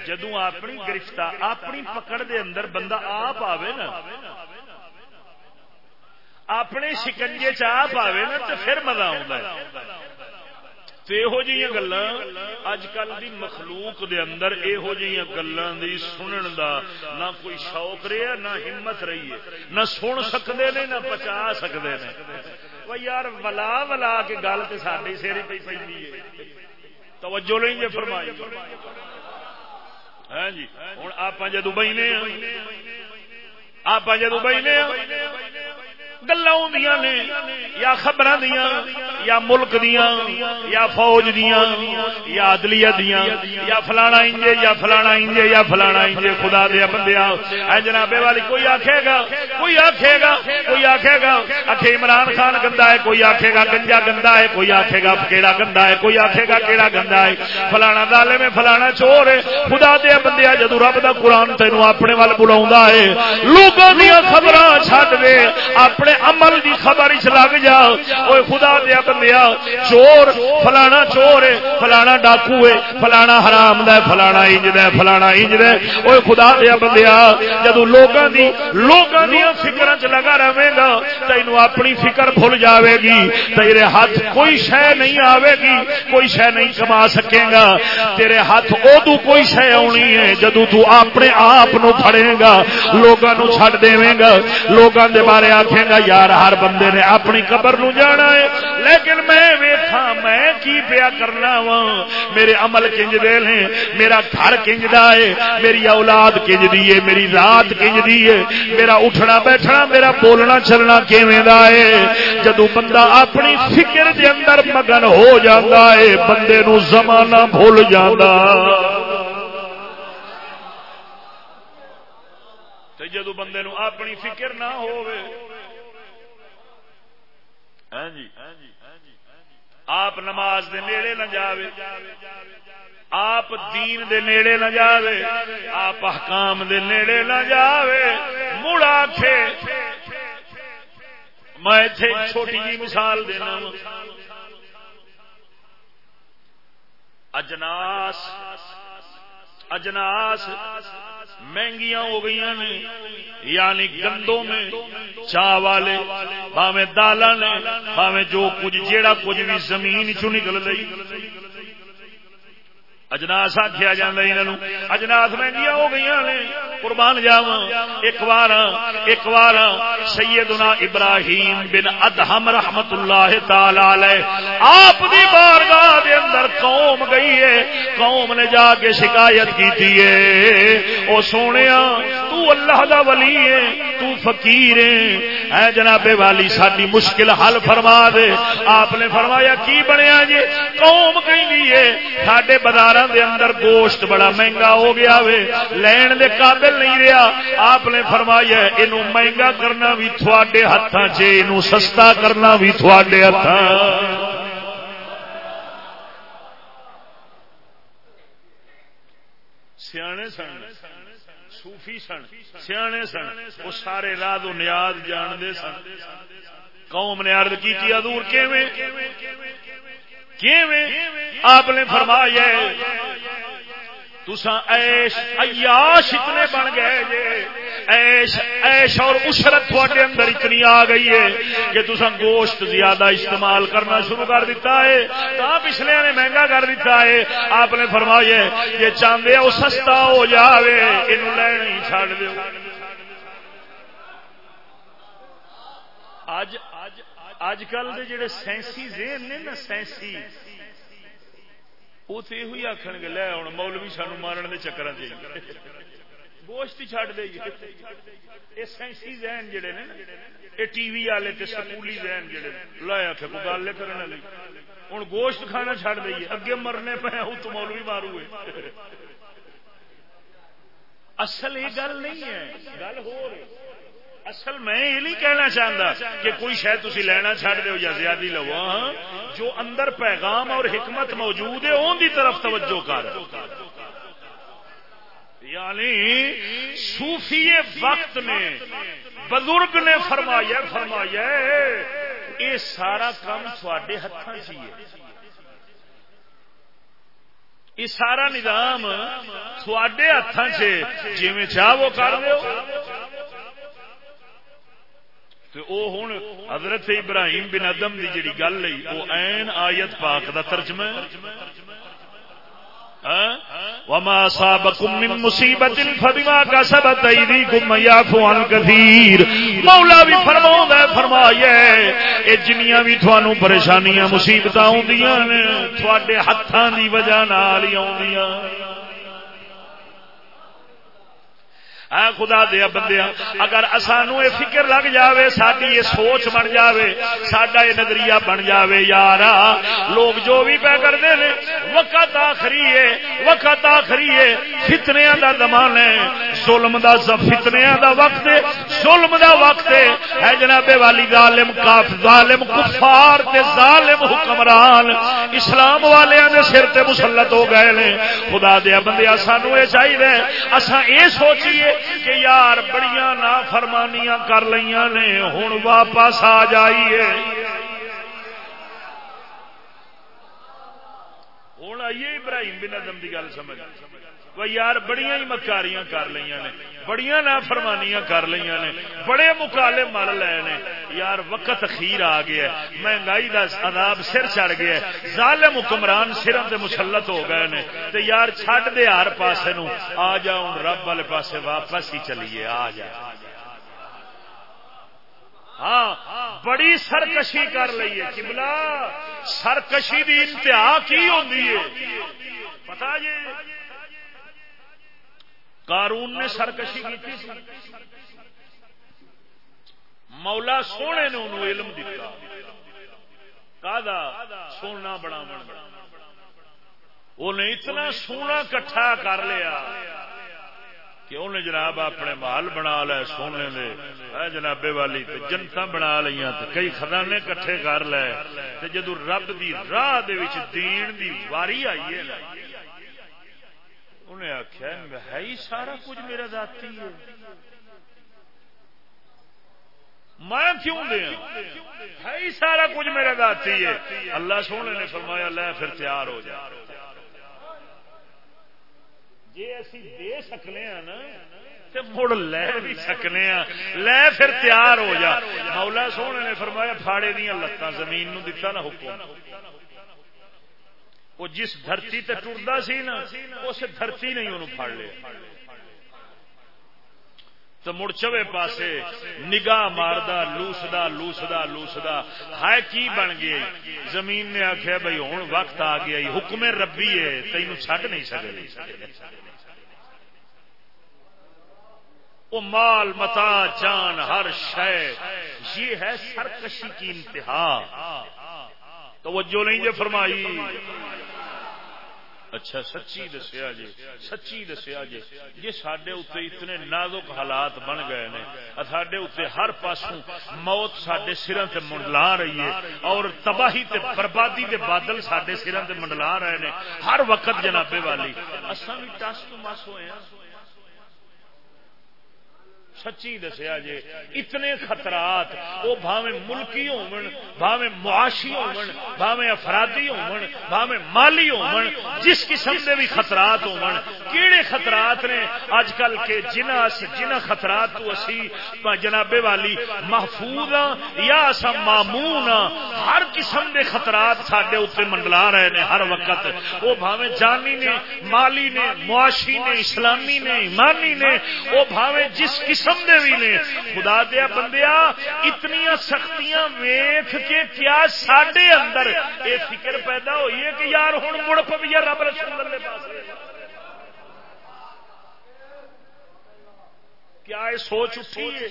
جدو اپنی گرفتار اپنی پکڑ دے اندر بندہ آپ آوے نا اپنے شکنجے چاہ پاوے نا تو پھر مزہ آتا ہے یہو جی گلا اج کل دی مخلوق دے اندر یہو جی گلوں دی سنن دا نہ کوئی شوق رہا نہ ہمت رہی ہے۔ نہ سن سکتے نے، نہ پچا سکتے ہیں یار ولا ولا کے گل تو ساری سیری پی پی ہے۔ توجہ لیں گے فرمائی۔ ہاں جی ہوں آپ جدو بہنے آپ جدو بہنے گلا نے، یا خبر دیا یا ملک دیا یا فوج دیا یا عدلیہ دیا یا فلانا انجے، یا فلانا انجے، یا فلانا انجے، خدا دیا بندیا اے جنابے والی، کوئی آکھے گا، کوئی آکھے گا، کوئی آکھے گا، اکھے عمران خان گندا ہے، کوئی آکھے گا گنجا گندا ہے، کوئی آکھے گا کیڑا گندا ہے، کوئی آکھے گا کیڑا گندا ہے۔ فلانا دالے میں فلانا چور ہے۔ خدا دیا بندیا جدو رب دا قرآن تینوں اپنے وال بلا ہے لوگوں دیا خبر چھڈ دے، اپنے اپنے عمل دی خبر چ لگ جا۔ اوے خدا دیا بندیا چور، فلانا چور ہے، فلانا ڈاکو ہے، فلانا حرام دا فلانا انج دا فلانا انج دا اوے خدا دیا بندیا جدو لوگاں دی لوگاں دی فکراں چ لگا رہے گا تینو اپنی فکر بھول جاوے گی۔ تیرے ہاتھ کوئی شے نہیں آوے گی، کوئی شے نہیں کما سکے گا۔ تیرے ہاتھ ادو کوئی شے آنی ہے جدو تو اپنے آپ نو پھڑے گا لوگاں نو چھڈ دیویں گا۔ لوگاں دے بارے آکھے گا یار، ہر بندے نے اپنی قبر نو جانا ہے۔ لیکن میں ویخا میں کی پیا کرنا وا میرے عمل کنج دے لیں، میرا گھر کنجدا ہے، میری اولاد کنج دی ہے، میری رات کنج دی ہے۔ میرا اٹھنا بیٹھنا، میرا بولنا چلنا کیویں دا ہے؟ جدو بندہ اپنی فکر دے اندر مگن ہو جاتا ہے، بندے نو زمانہ بھول جاتا جدو بندے نو اپنی فکر نہ ہوئے ہاں جی۔ آپ نماز دے نیڑے نہ جاوے۔ آپ دین دے نیڑے نہ جاوے۔ آپ حکام دے نیڑے نہ جاوے۔ مڑا کھے میں تھے چھوٹی جی مثال دینا اجناس اجناس مہنگیاں ہو گئی نے یعنی گندوں میں، چاہ والے باویں دالا نے باویں جو کچھ، جیڑا کچھ بھی زمین چو نکل رہی اجناس آخیا جا اجناس مہنگیا ہو گئی نے قربان جاوا ایک بار ایک بار سیدنا ابراہیم بن ادہم رحمت اللہ تعالی آپ دی بارگاہ دے اندر قوم گئی ہے قوم نے جا کے شکایت کی تھی او سونے تو اللہ دا ولی ہے تو فقیر ہے اے جناب والی ساری مشکل حل فرما دے آپ نے فرمایا کی بنیا جی قوم کہیں ہے ساڈے بازار دے اندر گوشت بڑا مہنگا ہو گیا وے، لین دے قابل نہیں رہا آپ نے فرمایا یہ مہنگا کرنا بھی تھوڑے ہاتھوں چ سستا کرنا بھی تھوڑے ہاتھ سیانے سن، صوفی سن، سیانے سن، وہ سارے راہ و نیاز جانتے سن۔ قوم نے عرض کی حضور کیویں؟ آپ نے فرمایا تسا ایش عیاش اتنے بن گئے جے ایش ایش اور عشرت تھوڑے اندر اتنی آ گئی ہے کہ تسا گوشت زیادہ استعمال کرنا شروع کر دیتا ہے تا پچھلے نے مہنگا کر دیتا ہے، آپ نے فرمایا یہ چاہتے وہ سستا ہو جاوے یہ لین چھڑ دو اج اج کل دے جڑے سینسی ذہن نے نا سینسی وہ تو یہ آخر گے، لے ہوں مولوی سانو مارن کے چکر گوشت چڈ دے جی۔ یہ سائنسی ذہن جڑے نے یہ ٹی وی والے سکولی ذہن جڑے لایا تھے کوئی گل کرنے والے ہوں گوشت کھانا چڈ دئیے جی۔ اگے مرنے پہ تو مولوی مارو اصل یہ گل نہیں ہے۔ گل ہو رہی۔ اصل میں یہ نہیں کہنا چاہتا کہ کوئی شاید تھی لینا چھڑ دو یا زیادہ لو ہاں؟ جو اندر پیغام اور حکمت موجود ہے ان کی طرف توجہ کر۔ یعنی صوفی وقت نے بزرگ نے فرمایا فرمایا، یہ سارا کام تھوڑے ہاتھوں چاہیے یہ سارا نظام تھوڑے ہاتھوں سے جی چاہو کر لو ہوں حضرت ابراہیم بن ادم کی جڑی گل وہ این آیت پاک کا ترجمہ ہاں؟ وما صابكم من مصیبت فبما كسبت ايديكم يعفو عن كثير۔ مولا بھی فرماوندا ہے فرمایا اے جنیاں بھی تھانوں پریشانیاں، مصیبتاں اوندیاں نے تواڈے ہتھاں دی وجہ نال ہی اوندیاں اے خدا دیا بندیا اگر اسانو یہ فکر لگ جاوے ساری یہ سوچ بن جاوے سڈا یہ نظریہ بن جاوے یار لوگ جو بھی پہ کرتے ہیں وقت آخری ہے، وقت آخری ہے فتنیا کا زمان ہے، ظلم دا فتنیا دا وقت ہے ظلم دا وقت ہے۔ جناب والی ظالم کاف ظالم کفار تے ظالم حکمران۔ اسلام والے دے سر تے مسلط ہو گئے نے۔ خدا دیا بندیا سانو یہ چاہیے۔ اسا یہ سوچیے کہ یار بڑیاں نا فرمانیاں کر لیا نے ہوں واپس آ جائیے۔ ہوں آئیے ابراہیم بن ادم کی گل سمجھ۔ یار بڑیاں ہی مکاریاں کر لیا نے، بڑیاں نا فرمانیاں کر لیا نے، بڑے مکالے مل لے نے۔ یار وقت خیر آ گیا مہنگائی کا عذاب سر چڑھ گیا ظالم حکمران سروں سے مسلط ہو گئے نے۔ تے یار چھڈ دے ہر پاسے نو آ جا ہوں رب والے پاسے واپس ہی چلیے، آ جا۔ ہاں بڑی سرکشی کر لیے چبلا سرکشی دی انتہا کی ہوتی ہے؟ پتا جی؟ قارون نے سرکشی کی مولا سونے نے انہوں علم دیتا کا سونا بڑا انہیں اتنا سونا کٹھا کر لیا کہ انہیں جناب اپنے محل بنا لے سونے دے۔ جنابے والی جنتا بنا لیا کئی خزانے کٹھے کر لے۔ جدو رب دی راہ دین دی واری آئی ہے انہیں آخیا ہے ہی سارا کچھ میرا ذاتی ہے۔ میں کیوں دیا ہے ہی سارا کچھ میرا ذاتی ہے۔ اللہ سونے نے فرمایا، لے پھر تیار ہو جا۔ جی اسی دے سکنے ہیں نا مڑ لے بھی سکنے ہیں لے پھر تیار ہو جا۔ مولا سونے نے فرمایا، پھاڑے دیا لتاں زمین نو دتا نا حکم۔ وہ جس دھرتی تے ٹرتا سی نا، اس دھرتی نہیں انہوں پڑ لے تو مڑ چوے پاسے نگاہ ماردا، لوسدا لوسدا لوسدا۔ ہے کی بن گئے زمین نے آخیا بھائی ہوں وقت آ گیا حکم ربی ہے، تینوں چھڈ نہیں سکتے وہ مال، متا، جان، ہر شے۔ یہ ہے سرکشی کی انتہا۔ توجہ نہیں جو فرمائی۔ اچھا سچی دسیا جی سچی دسیا جی۔ جی سڈے اتنے اتنے نازک حالات بن گئے نے۔ سڈے اتنے ہر پاسوں موت سڈے سروں سے منڈلا رہی ہے۔ اور تباہی تے بربادی دے بادل سڈے سروں سے منڈلا رہے ہیں ہر وقت جنابے والی۔ اصل بھی ٹس تو مس ہوئے ہیں سچی دسیا جی اتنے خطرات، وہ بھاوے ملکی ہون بھاوے معاشی ہون بھاوے افرادی ہون بھاوے مالی ہون، جس قسم کے بھی خطرات ہون۔ کیڑے خطرات نے اج کل کے جنہ جنہ خطرات تو اسی جنابے والی محفوظ ہاں یا اصا مامون ہاں ہر قسم کے خطرات سڈے اتنے منڈلا رہے ہیں ہر وقت۔ وہ بھاوے جانی نے، مالی نے، معاشی نے، اسلامی نے، ایمانی نے، وہ بھاوے جس قسم قسم دے بھی نے۔ خدا دیا بندیا اتنی سختیاں ویخ کے کیا سڈے اندر یہ فکر پیدا ہوئی ہے کہ یار ہوں مڑ پوی رب رسول اللہ پاس کیا یہ سوچ اٹھی ہے؟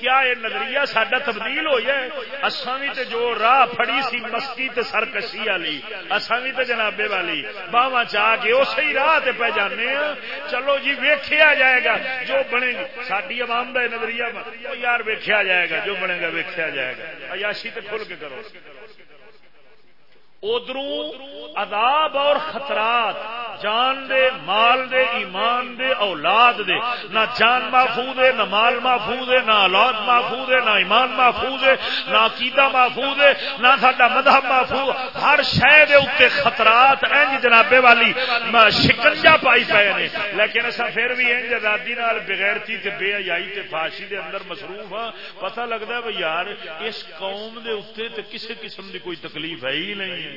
کیا یہ نظریہ سڈا تبدیل ہو جائے اسان بھی جو راہ فڑی سی مستی تے سرکشی والی اسان بھی تو جنابے والی باوا چاہ کے اسی راہ تے پہ جانے ہاں؟ چلو جی ویخیا جائے گا جو بنے گی۔ ساری عوام کا نظریہ یار ویخیا جائے گا، جو بنے گا ویخیا جائے گا۔ عیاشی تے کھل کے کرو۔ ادرو عذاب اور خطرات، جان دے، مال دے، ایمان دے، اولاد دے، نہ جان محفوظ ہے، نہ مال محفوظ ہے، نہ اولاد محفوظ ہے، نہ ایمان محفوظ ہے، نہ عقیدہ محفوظ ہے، نہ سڈا مذہب محفوظ، ہر شہ اتنے خطرات انج جنابے والی شکنجا پائی پے نے۔ لیکن اصا پھر بھی انج آزادی بغیرتی تے بے حیائی تے فاشی دے اندر مصروف ہاں پتہ لگتا ہے بھائی یار، اس قوم دے اتنے تے کسی قسم دی کوئی تکلیف ہے ہی نہیں۔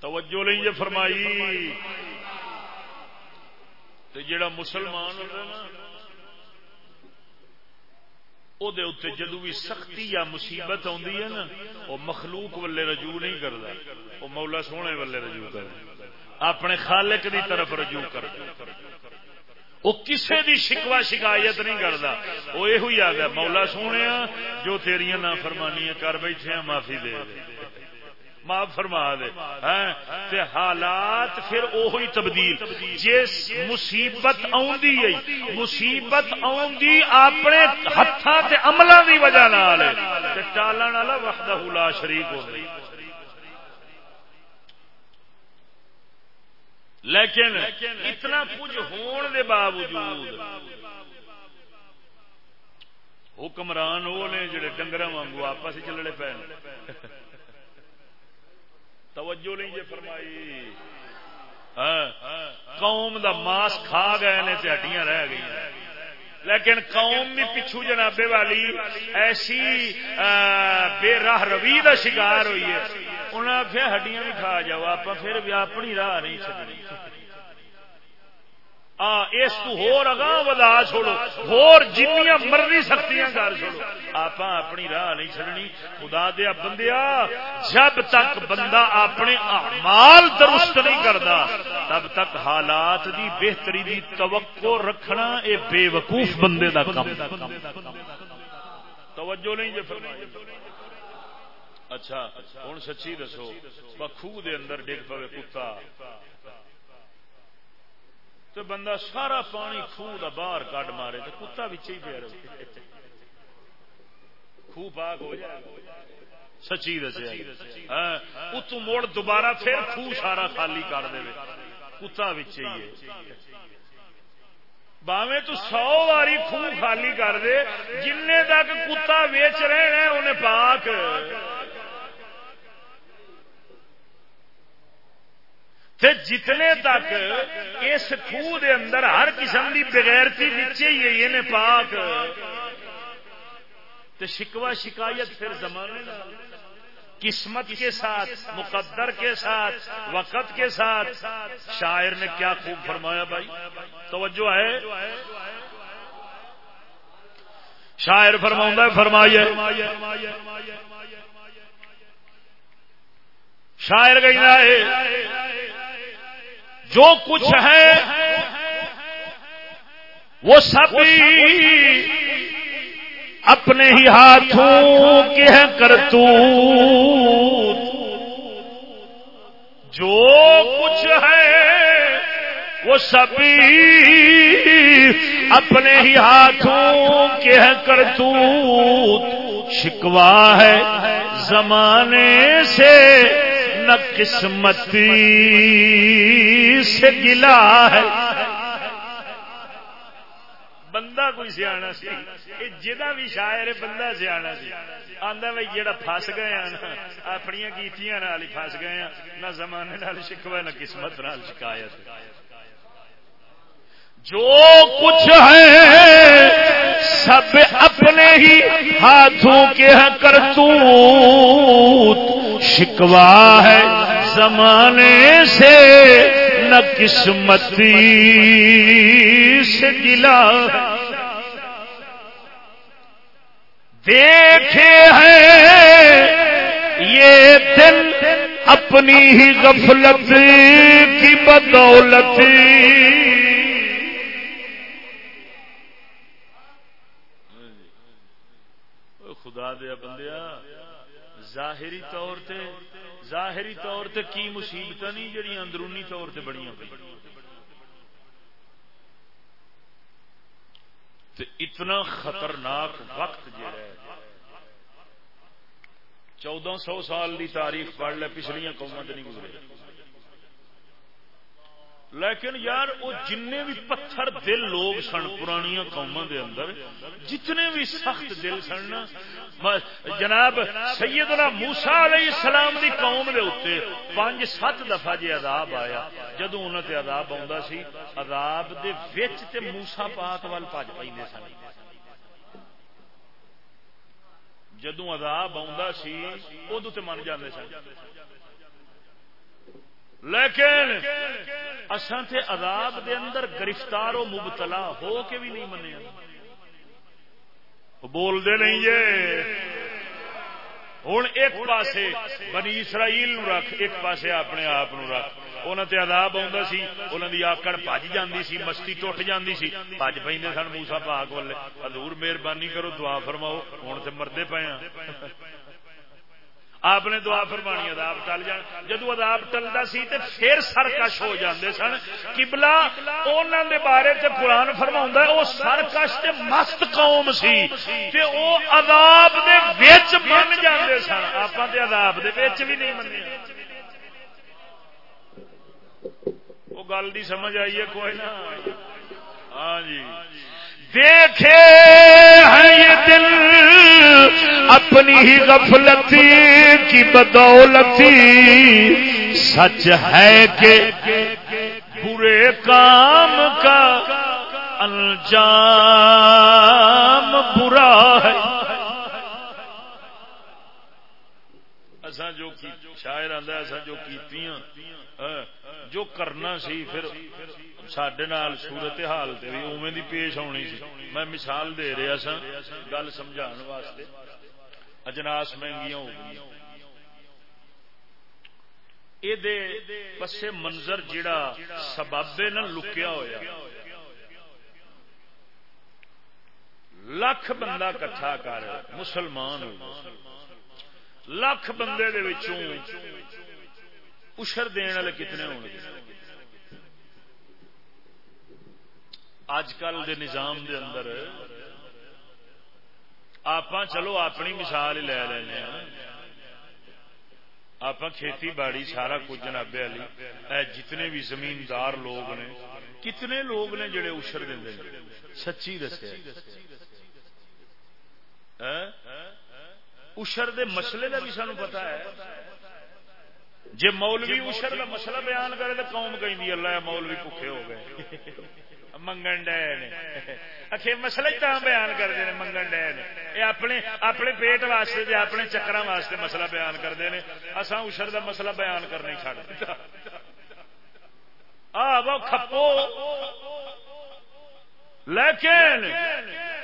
توجہ نہیں جی فرمائی تو جڑا مسلمان ہوتا نا وہ جدو بھی سختی یا مصیبت آتی ہے نا وہ مخلوق ولے رجوع نہیں کرتا وہ مولا سونے ولے رجوع کر اپنے خالق دی طرف رجوع کر وہ کسی دی شکوا شکایت نہیں کرتا وہ یہ آ گیا مولا سونے جو تیریا نہ فرمانی کر بیٹھے معافی دے معاف فرما دے۔ ہاں، تے حالات پھر اوہی تبدیل۔ جس مصیبت آوندی ہے، مصیبت آوندی اپنے ہتھاں تے عملاں دی وجہ نال ٹالن والا وحدہ لا شریک ہو گئی لیکن اتنا کچھ ہون دے باوجود حکمران وہ نے جڑے ڈنگر وانگو آپس چلنے پے توجہ نہیں جی فرمائی۔ ہاں، قوم دا ماس کھا گئے نے ہڈیاں رہ گئی لیکن قوم بھی پچھو جنابے والی ایسی بے راہ روی کا شکار ہوئی ہے۔ انہیں آخیا ہڈیاں بھی کھا جاؤ آپ پھر بھی اپنی راہ نہیں چڑنی اس ہور اگاں ودا چھوڑو، ہور جنیاں مرضی سختیاں کر چھوڑو۔ آپ اپنی راہ نہیں چڑنی خدا دیا بندیا، جب تک بندہ اپنے اعمال درست نہیں کرتا تب تک حالات دی بہتری دی توقع رکھنا اے بے وقوف بندے دا کم۔ توجہ نہیں جی فرمائی۔ اچھا ہوں سچی دسو بخو دے اندر ڈگ پوے کتا۔ تو بندہ سارا پانی خوہ دا باہر کٹ مارے تو کتا بچے ہی پہ رہے۔ خوہ پاک ہو جائے۔ سچی دسیا اتو ہاں، موڑ دوبارہ پھر خوہ سارا خالی کر دے کتا بچے ہی ہے۔ باوے تو سو واری خوہ خالی کر دے جن تک کتا ویچ رہے ہیں انہیں پاک۔ تے جتنے تک اس خوہ دے اندر ہر قسم کی بغیرتی نیچے ہی ہے پاک۔ تے شکوا شکایت پھر زمانے قسمت کے ساتھ، مقدر کے ساتھ، وقت کے ساتھ۔ شاعر نے کیا خوب فرمایا بھائی۔ توجہ ہے۔ شاعر فرما فرمایا شاعر گئی ہے جو کچھ ہے وہ سب اپنے ہی ہاتھوں کے ہیں کرتو جو سبھی اپنے ہی ہاتھوں کے کر شکوا ہے زمانے سے نہ قسمتی سے گلا ہے۔ بندہ کوئی سیاح سی۔ جہاں بھی شاعر بندہ سیاح سی۔ آدھا بھائی جہاں فس گئے ہیں اپنی کیتیاں ہی فس گئے ہیں۔ نہ زمانے شکوا نہ قسمت شکایت۔ جو کچھ ہے، سب اپنے ہی ہاتھوں کے کرتوت۔ شکوا ہے زمانے سے، نہ قسمتی سے گلا۔ دیکھے ہیں، یہ دل اپنی ہی غفلت کی بدولت۔ خدا دیا بندیا ظاہری طور تے، ظاہری طور تے کی مصیبت نہیں جڑی اندرونی طور تے بڑی اتنا خطرناک وقت جڑا ہے۔ چودہ سو سال دی تاریخ پڑھ لے، پچھلیاں قومت نہیں گزرے۔ لیکن یار، وہ جن بھی پتھر دل لوگ سن پرانی قوموں دے اندر، جتنے بھی سخت دل سن جناب، سیدنا موسا علیہ السلام دی قوم دے اتنے پانچ سات دفعہ جی عذاب آیا جدو انہوں تے عذاب آ سی، عذاب دے وچ تے موسا پاک وال پج پہ سن۔ جدو عذاب آ سی ادو تے من جاندے سن۔ لیکن اساں تے عذاب دے اندر گرفتار و مبتلا ہو کے بھی نہیں منیا بول دے نہیں جے۔ ہوں ایک پاسے بنی اسرائیل نو رکھ، ایک پاسے اپنے آپ نو رکھ۔ انہوں تے عذاب آتا سی انہوں دی آکڑ پج جاندی سی، مستی ٹوٹ جاندی سی۔ پج پہ سن موسا پاک والے۔ حضور مہربانی کرو، دعا فرماؤ ہوں تے مردے پے ہاں آپ نے دعا فرمانی اداب ٹل جان جدو اداب ٹلتا سی تے پھر سرکش ہو جاندے سن۔ کبلا انہوں دے بارے تے قرآن فرما وہ سرکش تے مست قوم سی۔ تے او عذاب دے وچ بن جاندے سن۔ آپ تے عذاب دے وچ بھی نہیں منیا وہ گل دی سمجھ آئی ہے، کوئی نہ۔ ہاں جی۔ دیکھے ہیں یہ دل اپنی ہی غفلتی کی بدولتی۔ سچ ہے کہ برے کام کا انجام برا ہے۔ اصا جو شاعر آدھا اصا جو کیتیاں جو کرنا سی پھر سڈے نال صورت حال بھی اوے دی پیش آنی سی میں مثال دے رہا سا گل سمجھا واسطے اجناس مہنگیاں ہو گئی یہ پسے منظر جڑا سبابے نہ لکیا ہوا لکھ بندہ کٹھا کر مسلمان لکھ بندے دے اشر دن والے کتنے ہو اج کل دے نظام دے اندر آپ چلو اپنی مثال ہی لے لینا ہاں۔ آپ کھیتی باڑی سارا کچھ جنابے والی جتنے بھی زمیندار لوگ نے، کتنے لوگ نے جڑے اشر دے سچی دسے اشر دے مسئلے کا بھی سانو پتا ہے۔ جی مولوی اشر کا مسئلہ بیان کرے تو قوم کہیں اللہ مولوی بھوکے ہو گئے۔ منگن ڈے مسئلہ بیان کرتے ہیں منگن ڈے یہ اپنے اپنے پیٹ واسطے اپنے چکر واسطے مسئلہ بیان کرتے ہیں اصا اشر کا مسئلہ بیان کرنا چڑ دیا کھپو۔ لیکن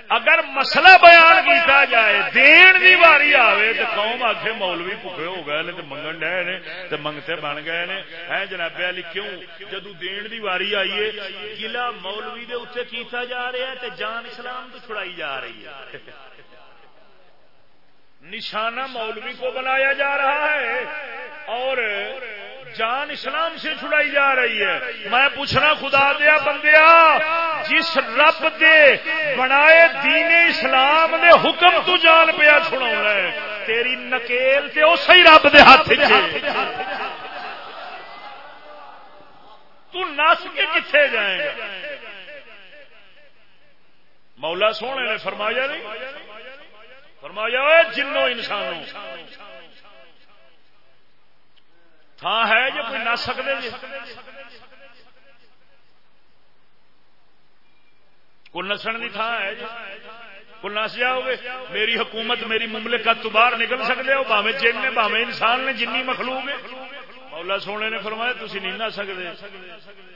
اگر مسئلہ بیان کیتا جائے، دین دی باری آئے تو قوم آخے مولوی بھوکے ہو گئے تو منگن ڈے نے تو منگتے بن گئے نے۔ ہے جناب علی، کیوں؟ جدو دین دی باری آئیے گلا مولوی دے اتنے کیتا جا رہا ہے تو جان اسلام تو چھڑائی جا رہی ہے۔ نشانہ مولوی کو بنایا جا رہا ہے اور جان اسلام سے چھڑائی جا رہی ہے۔ میں پوچھنا خدا دیا بندیا جس رب دے بنائے دین اسلام دے حکم تو جان پیا چھڑا ہے۔ تیری نکیل تے اسی رب دے ہاتھ تو نس کے کتنے جائے گا؟ مولا سونے نے فرمایا نہیں؟ فرمایا جنو انسانوں تھان ہے جو کوئی نس سکتے کو نسن کی تھان ہے جی؟ کو نس جاؤ گے میری حکومت میری مملکت تو باہر نکل سکتے ہو باوے جن نے باوے انسان نے جن مخلوق ہے۔ مولا سونے نے فرمایا تھی نہیں نہ سکتے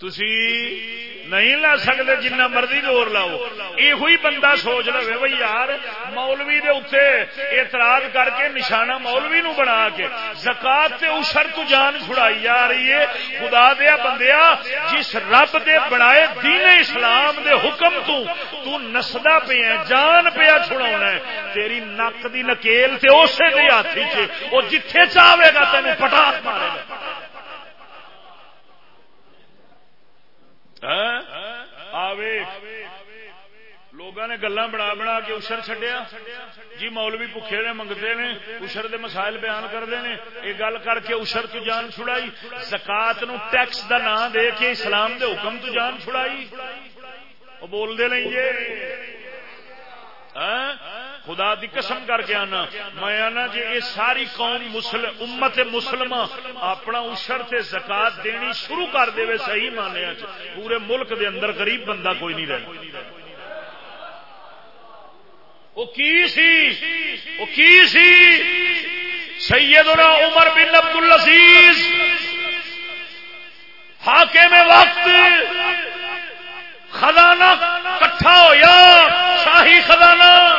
تھی نہیں لا سکتے جنہ مرضی زور لاؤ۔ یہ بندہ سوچ لو بھائی یار، مولوی دے اتنے اعتراض کر کے نشانہ مولوی نو بنا کے زکات تے اشر تو جان چھڑائی جا رہی ہے۔ خدا دیا بندیا جس رب دے بنائے دین اسلام دے حکم تو تو نسدا پیا جان پیا چھڑا ہے۔ تیری نک دی نکیل تے اسے دے ہاتھی چ وہ جتھے چاہے گا تین پٹاخ مارے گا۔ لوگوں نے گلا بنا بنا کے اشر چڈیا جی مولوی بکھے نے منگتے نے، اشر دے مسائل بیان کرتے ہیں یہ گل کر کے اشر تو جان چھڑائی۔ زکات نو ٹیکس دا نام دے کے اسلام دے حکم تو جان چھڑائی۔ وہ بولتے نہیں جی۔ ہاں؟ خدا دی قسم کر کے آنا۔ میں آنا جی یہ ساری قوم مسلم امت مسلم اپنا اشر سے زکات دینی شروع کر دے صحیح مانے پورے ملک دے اندر غریب بندہ کوئی نہیں رہا وہ کی سی؟ وہ کی سی؟ سیدنا عمر بن عبد العزیز حاکم وقت خزانہ کٹھا ہویا۔ شاہی خزانہ۔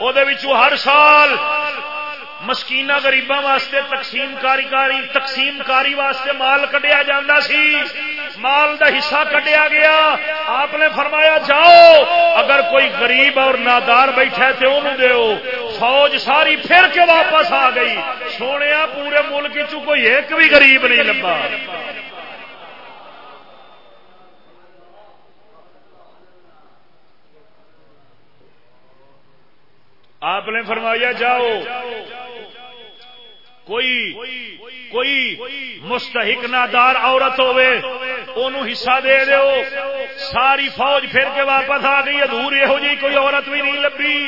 وہ ہر سال مسکین گریباں واسطے تقسیم کاری کاری، تقسیم کاری واسطے مال کڈیا جا سی۔ مال دا حصہ کڈیا گیا۔ آپ نے فرمایا، جاؤ، اگر کوئی غریب اور نادار بیٹھا تو انہوں دیو۔ فوج ساری پھر کے واپس آ گئی۔ سونے پورے ملک چ کوئی ایک بھی غریب نہیں لبا آپ نے فرمایا جاؤ۔ کوئی کوئی مستحق نادار عورت ہوے حصہ دے دو ساری فوج پھر کے واپس آ گئی۔ ادور یہو جی کوئی عورت بھی نہیں لبھی۔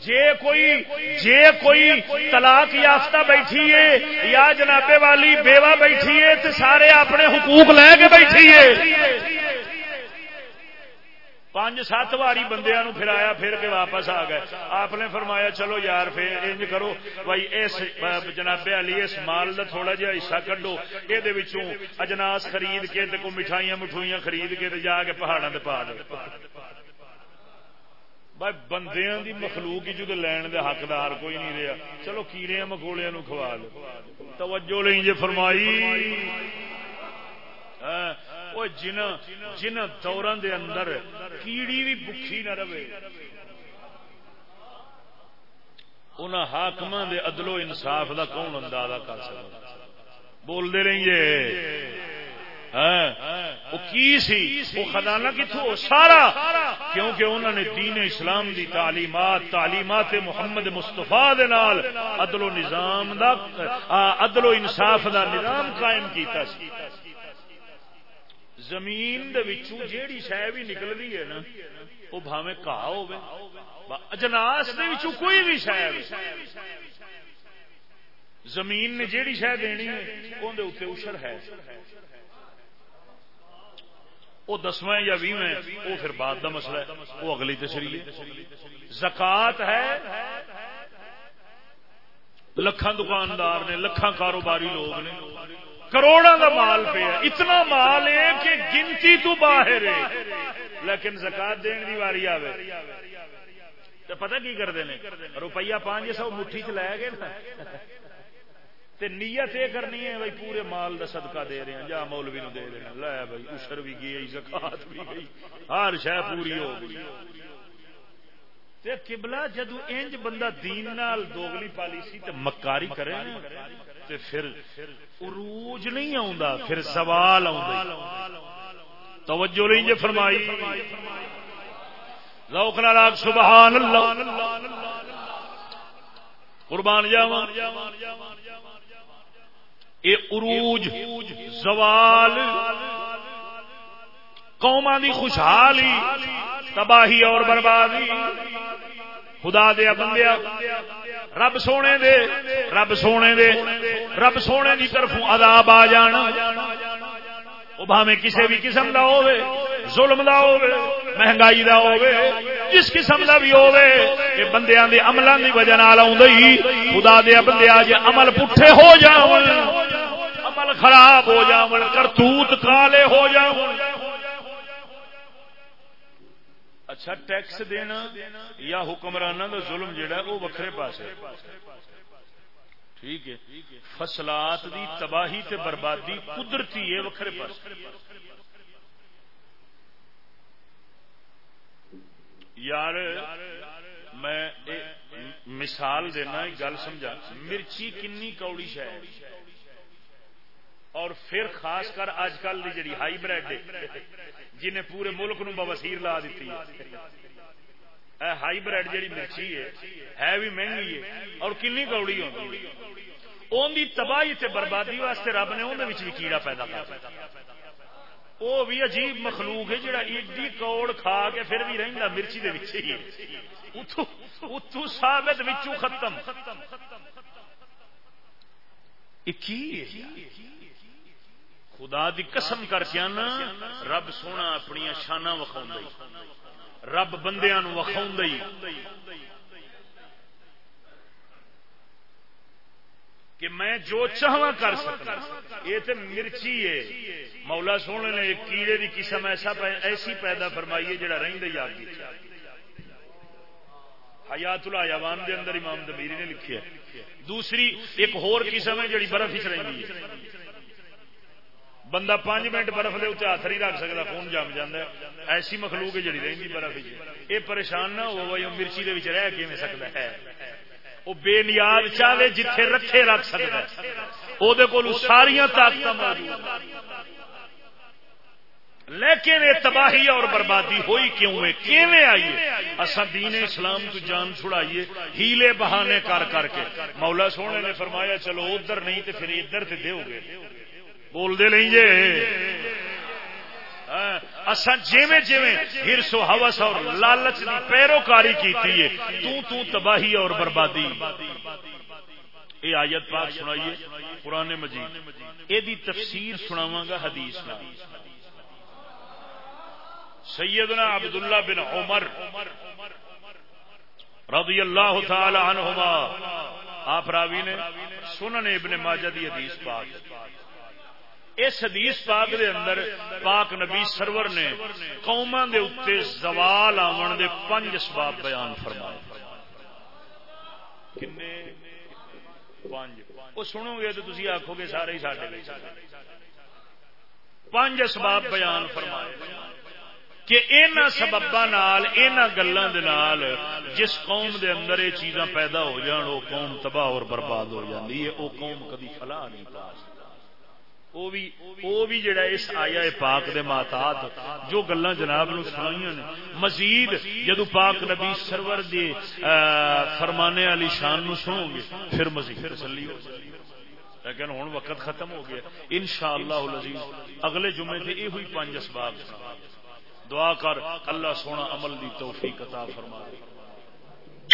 جے کوئی جے کوئی طلاق یافتہ بیٹھی ہے یا جنابے والی بیوہ بیٹھی ہے تو سارے اپنے حقوق لے کے بیٹھی ہے۔ پانچ سات واری بندیا پھرایا پھر کے واپس آ گئے۔ آپ نے فرمایا، چلو یار، پھر انج کرو۔ بھائی، اس، جناب علی، اس مال کا تھوڑا جہا حصہ کڈو۔ یہ اجناس خرید کے کو مٹھائیاں مٹھوئیاں خرید کے جا کے پہاڑوں سے پا دے۔ بھائی، بندیاں دی مخلوق جدو لین دے حقدار کوئی نہیں رہا چلو کیڑے مکوڑے کھوا لو توجہ لیں جی فرمائی۔ ہاں۔ جن جن دوران دے اندر کیڑی بھی بکھی نہ رہے ان حاقم دے عدل و انصاف دا کون اندازہ کر سکتا بولتے رہیے وہ کی سی وہ خزانہ کتوں سارا کیونکہ انہوں نے دین اسلام دی تعلیمات تعلیمات محمد مستفا عدل و نظام دا عدل و انصاف دا نظام قائم کیتا سی زمین جیڑی شہ بھی نکلتی ہے نا وہ بھاوے گاہ ہو اجناس کوئی بھی شہ زمین نے جیڑی شہ دینی ہے اندر اشر ہے۔ وہ دسواں یا بھی وہ پھر بعد کا مسئلہ ہے۔ وہ اگلی تشریح زکات ہے۔ لکھان دکاندار نے لکھان کاروباری لوگ نے۔ کروڑا کا مال پہ اتنا مال ہے کہ گنتی تو باہر ہے۔ لیکن زکات دین کی واری آئے تو پتہ کی کرتے ہیں روپیہ پانچ سو مٹھی چ لے گئے نیت یہ کرنی ہے بھائی پورے مال کا صدقہ دے رہے ہیں۔ جا مولوی نو دے رہے ہیں۔ لے بھائی اشر بھی گئی زکات بھی گئی۔ ہر شہ پوری ہو گئی۔ کبلا جدو انج بندہ دین نال دوگلی پالیسی تے مکاری کرے تے پھر عروج نہیں آ پھر سوال توجہ نہیں جی فرمائی۔ روک ناراگ سبحان اللہ قربان جاوا یہ عروج، زوال قوما دی خوشحالی، تباہی اور بربادی۔ خدا دیا بندیا رب سونے دے، رب سونے دے، رب سونے کی طرف عذاب آ جان۔ وہ بھاویں کسی بھی قسم کا ہوے ظلم دا ہوے مہنگائی دا ہوے جس قسم دا بھی ہوے یہ بندیاں دے عملاں دی وجہ نال آوندی خدا دے بندے جے عمل پٹھے ہو جاون، عمل خراب ہو جاون، کرتوت کالے ہو جاون۔ اچھا ٹیکس دینا یا حکمرانہ دا ظلم جڑا ہے، وہ وکھرے پاسے۔ ٹھیک ہے۔ فصلات دی تباہی تے بربادی قدرتی ہے، وکھرے پاسے۔ یار، میں مثال دینا گل سمجھا۔ مرچی کنی کوڑی شاید۔ اور پھر خاص کر اج کل کی جڑی ہائی بریڈ جنہیں پورے ملک نو بوسیر لا دیتی ہے۔ ہائی بریڈ جڑی مرچی ہے ہے بھی مہنگی ہے اور کنی کوڑی ہوتی ان کی تباہی تے بربادی واسطے رب نے اندر بھی کیڑا پیدا کر وہ بھی عجیب مخلوق ہے جڑا ایڈی کوڑ کھا کے پھر بھی رہتا مرچی دے ہی اتو ثابت ختم۔ کی خدا دی قسم کر کے نا رب سونا اپنی شانا وکھاؤ رب بندیا وکھاؤ کہ میں جو چاہوا کر سکتا یہ تو مرچی ہے۔ مولا سونے نے ایک کیڑے کی قسم ایسا ایسی پیدا فرمائی ہے جڑا رہی آگ حیات الایوان دے اندر امام دمیری نے لکھی ہے۔ دوسری ایک ہور قسم ہے جڑی برف ہی رہی ہے۔ بندہ پانچ منٹ برف دے اتنے ہاتھ نہیں رکھ سکتا خون جم جا ایسی مخلوق جڑی رہی برف یہ پریشان نہ ہو مرچی دے رہ کے سکتا ہے؟ وہ بے نیاد چاہے جتھے رکھے رکھ سکتا وہ ساریا طاقت لیکن یہ تباہی اور بربادی ہوئی کیوں ہے؟ کیویں آئیے اصا دین اسلام تو جان چھڑائیے، ہیلے بہانے کر کر کے۔ مولا سونے نے فرمایا، چلو ادھر نہیں تو پھر ادھر سے دو گے بول دے نہیں جے۔ ہاں، اصا جیویں جیویں ہرس و ہوس اور لالچ کی پیروکاری کی تو تو تباہی اور بربادی۔ یہ آیت پاک سنائیے پرانے مجید۔ یہ تفسیر سناوا گا حدیث سیدنا عبداللہ بن عمر رضی اللہ تعالی عنہما، آپ راوی نے سنن ابن ماجہ دی حدیث پاک۔ اس حدیث پاک دے اندر پاک نبی سرور نے قوما دے اتنے زوال آن دے پنج اسباب بیان فرمائے۔ وہ سنو گے تو تھی آخو گے سارے ہی سارے پانچ اسباب بیان فرمائے۔ کہ ان سببا گلوں جس قوم دے اندر یہ چیزاں پیدا ہو جان وہ قوم تباہ اور برباد ہو جاتی ہے وہ قوم کدی فلاح نہیں پا سکتی وہ بھی جڑا اس آیا پاک دے ماتات جو گلا جناب نو سنائی نے۔ مزید جدو پاک نبی سرور دی فرمانے والی شان نو سنو گے، پھر مزید تسلی ہو لیکن ہوں وقت ختم ہو گیا۔ ان شاء اللہ اگلے جمعے سے یہ ہوئی پانچ اسباب۔ دعا کر، اللہ سونا عمل دی توفیق عطا فرما دے